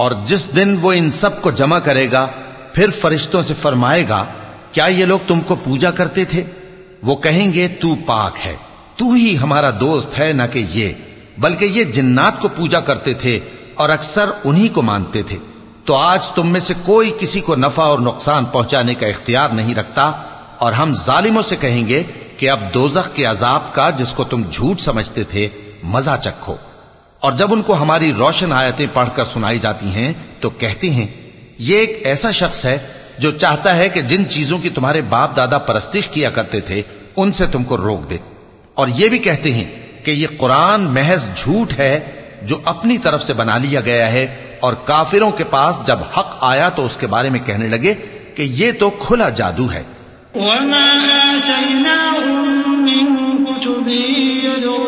और जिस दिन वो इन सबको जमा करेगा, फिर फरिश्तों से फरमाएगा, क्या ये लोग तुमको पूजा करते थे? वो कहेंगे, तू पाक है। तू ही हमारा दोस्त है, न कि ये। बल्कि ये जिन्नात को पूजा करते थे और अक्सर उन्हीं को मानते थे। तो आज तुम में से कोई किसी को नफा और नुकसान पहुँचाने का इख्तियार नहीं रखता और हम जालिमों से कहेंगे कि अब दोजख के अजाब का, जिसको तुम झूठ समझते थे, मज़ा चखो। और जब उनको हमारी रोशन आयतें पढ़कर सुनाई जाती हैं तो कहते हैं, ये एक ऐसा शख्स है जो चाहता है कि जिन चीज़ों की तुम्हारे बाप दादा परस्तिश किया करते थे, उनसे तुमको रोक दे। और ये भी कहते हैं कि ये कुरान महज झूठ है जो अपनी तरफ़ से बना लिया गया है और काफिरों के पास जब हक आया तो उसके बारे में कहने लगे कि ये तो खुला जादू है।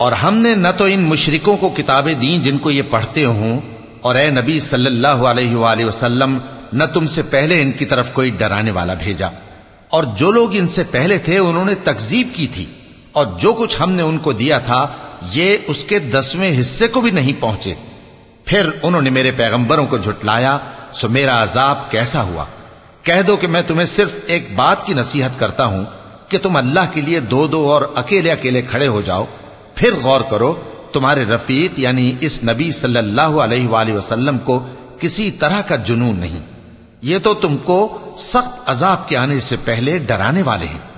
और हमने न तो इन मुशरिकों को किताबें दी जिनको ये पढ़ते हों और ए नबी सल्लल्लाहु अलैहि वसल्लम न तुमसे पहले इनकी तरफ कोई डराने वाला भेजा और जो लोग इनसे पहले थे उन्होंने तकजीब की थी और जो कुछ हमने उनको दिया था ये उसके दसवें हिस्से को भी नहीं पहुँचे। फिर उन्होंने मेरे पैगंबरों को झुटलाया, सो मेरा अजाब कैसा हुआ? कह दो कि मैं तुम्हें सिर्फ़ एक बात की नसीहत करता हूँ, कि तुम अल्लाह के लिए दो दो और अकेले अकेले खड़े हो जाओ। फिर गौर करो, तुम्हारे रफीक, यानी इस नबी सल्लल्लाहु अलैहि वसल्लम को किसी तरह का जुनून नहीं। ये तो तुमको सख्त अजाब के आने से पहले डराने वाले हैं।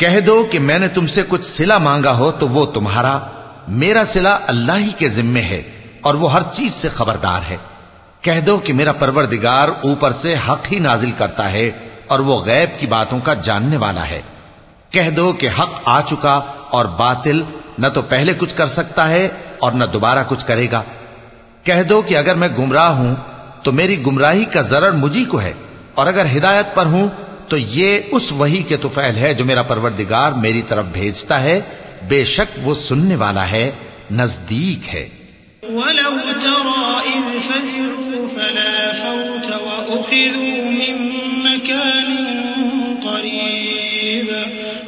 कह दो कि मैंने तुमसे कुछ सिला मांगा हो तो वो तुम्हारा मेरा सिला अल्लाह ही के जिम्मे है और वो हर चीज से खबरदार है कह दो कि मेरा परवरदिगार ऊपर से हक ही नाजिल करता है और वो गैब की बातों का जानने वाला है कह दो कि हक आ चुका और बातिल न तो पहले कुछ कर सकता है और न दोबारा कुछ करेगा। कह दो कि अगर मैं गुमराह हूँ तो मेरी गुमराही का जरर मुझी को है और अगर हिदायत पर हूँ तो ये उस वही के तुफैल है जो मेरा परवरदिगार मेरी तरफ़ भेजता है। बेशक वो सुनने वाला है, नज़दीक है।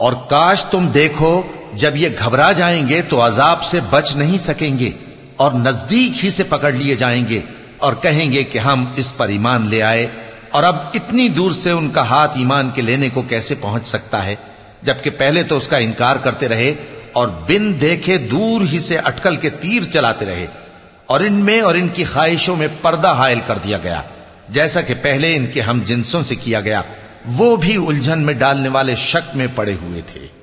और काश तुम देखो जब ये घबरा जाएंगे तो अजाब से बच नहीं सकेंगे और नजदीक ही से पकड़ लिए जाएंगे और कहेंगे कि हम इस पर ईमान ले आए और अब इतनी दूर से उनका हाथ ईमान के लेने को कैसे पहुंच सकता है जबकि पहले तो उसका इनकार करते रहे और बिन देखे दूर ही से अटकल के तीर चलाते रहे और इनमें और इनकी ख्वाहिशों में पर्दा हायल कर दिया गया। जैसा कि पहले इनके हम जिनसों से किया गया, वो भी उलझन में डालने वाले शक में पड़े हुए थे।